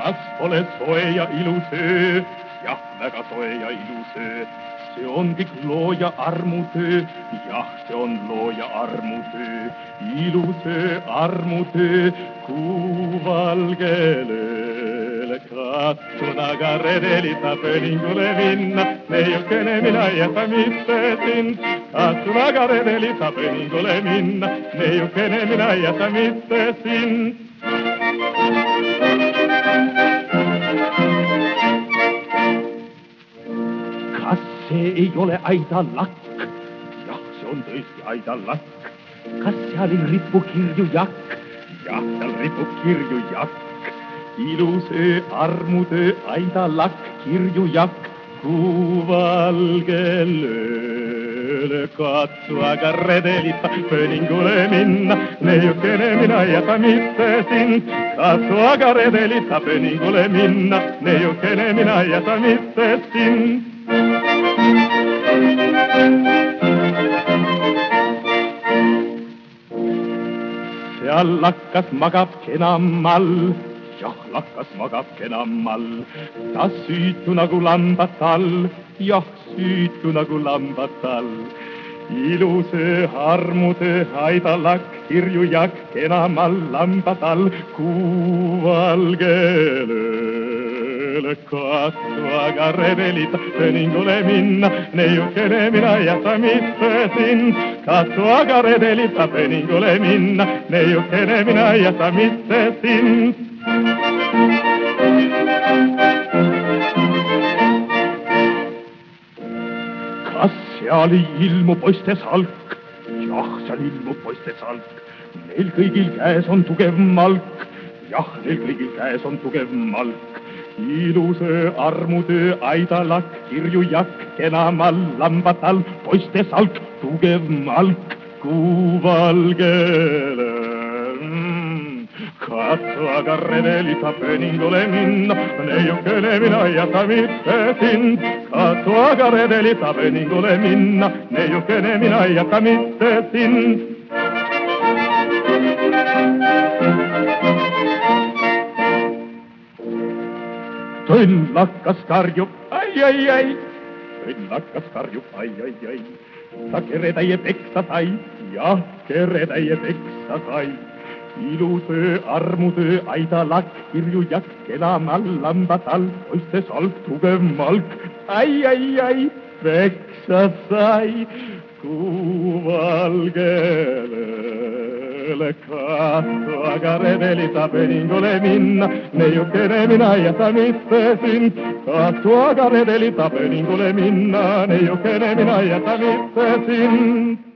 kas pole soe ja ilus jah, väga soe ja ilus see on kõik looja armutöö, jah, see on looja armutöö, ilus öö, armutöö, kuu valgel ööl katsun aga redelita pööningule minna, neiukene mina ei jäta mitte sind. katsun aga redelita pööningule minna, neiukene mina ei jäta mitte sind kas see ei ole Aidalakk? jah, see on tõesti Aidalakk. kas seal ei ripu kirju jakk? jah, seal ripub kirju jakk. ilus öö, armutöö, Aidalakk, kirju jakk, kuu valgel ööl katsu aga redelita pööningule minna, neiukene mina jäta mitte sind. katsu aga redelita pööningule minna, neiukene mina jäta mitte sind. Seal lakkas magab kena mall, jah, lakkas magab kena mall. ta süütu nagu lambad tal, jah, süütu nagu lambad tal. ilus öö, armutöö, aidalakk, kirju jakk, kena mall, lambad all, kuu valgel katsu aga rebelita pööningule minna, neiukene mina jäta mitte sind. katsu aga redelita pööningule minna, neiukene mina jäta mitte sind. kas seal ei ilmu poiste salk? jah, seal ilmub poiste salk. Neil kõigil käes on tugev malk. jah, neil kõigil käes on tugev malk. Ilus öö, armutöö, aidalakk, kirju jakk, kena mall, lambatall, poiste salk, tugev malk, kuu valgele mm. katsu aga redelita pööningule minna, neiukene mina ei jäta mitte sind. katsu aga redelita pööningule minna, neiukene mina ei jäta mitte sind. Sõnn lakkas karjub, ai, ai, ai. sõnn lakkas karjub, ai, ai, ai. ta keretäie peksa sai, jah, keretäie peksa sai. ilus öö, armutöö, aidalakk, kirju jakk, kena mall, lambad all, poiste salk, tugev malk. ai, ai, ai, peksa sai, kuu valgele kattoa kareveli tapeningolle minna. Ne jukkene minä jätä mittesin. Kattoa kareveli tapeningolle minna. Ne jukkene minä jätä mittesin.